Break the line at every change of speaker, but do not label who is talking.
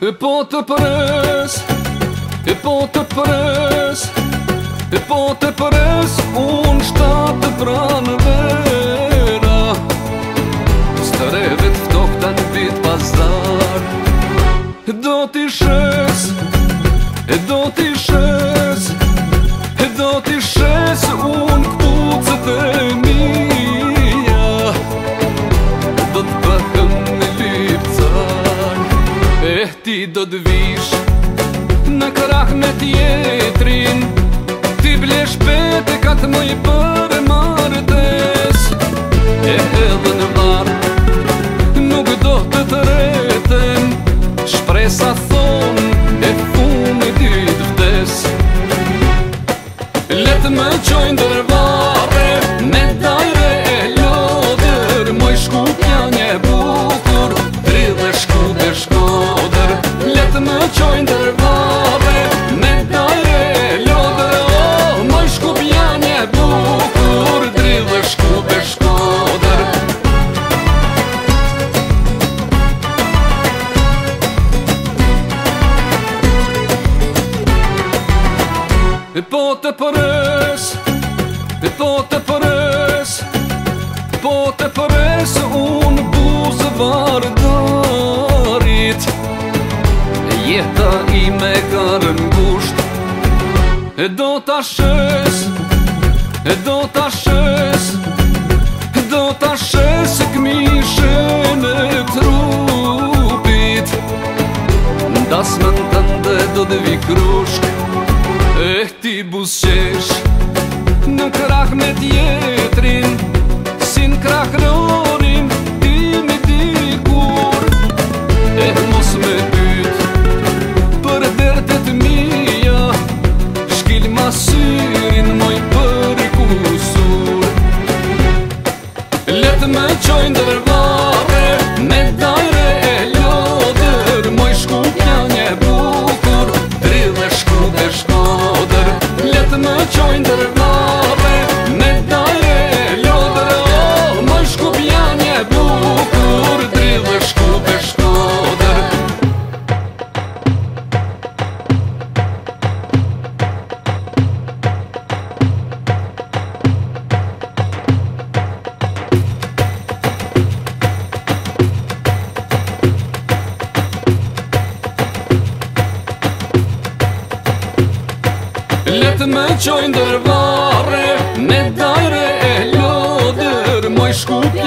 E po të përës E po të përës E po të përës Unë shtatë të pranë vera Së të revit Ftok të në vitë pazar E do t'i shës E do t'i shës E do t'i shës do të vish Në krah me tjetrin Ti ble shpete ka të më i bërë mërëtes E edhe në varë Nuk do të të reten Shpresa thonë E fumë i ditë vdes Letë me qojnë dërvarë Dhe po të përës Dhe po të përës po të përës Unë buzë vardarit E jetëa i me kërë në gusht E do të ashes E do të ashes E do të ashes E këmi shenë trupit Në dasë të ndë do të vikrushk E ti busqesh Në krah me me tjetrin Vetë me qojnë dërvare Me dajre e lodër Moj shkup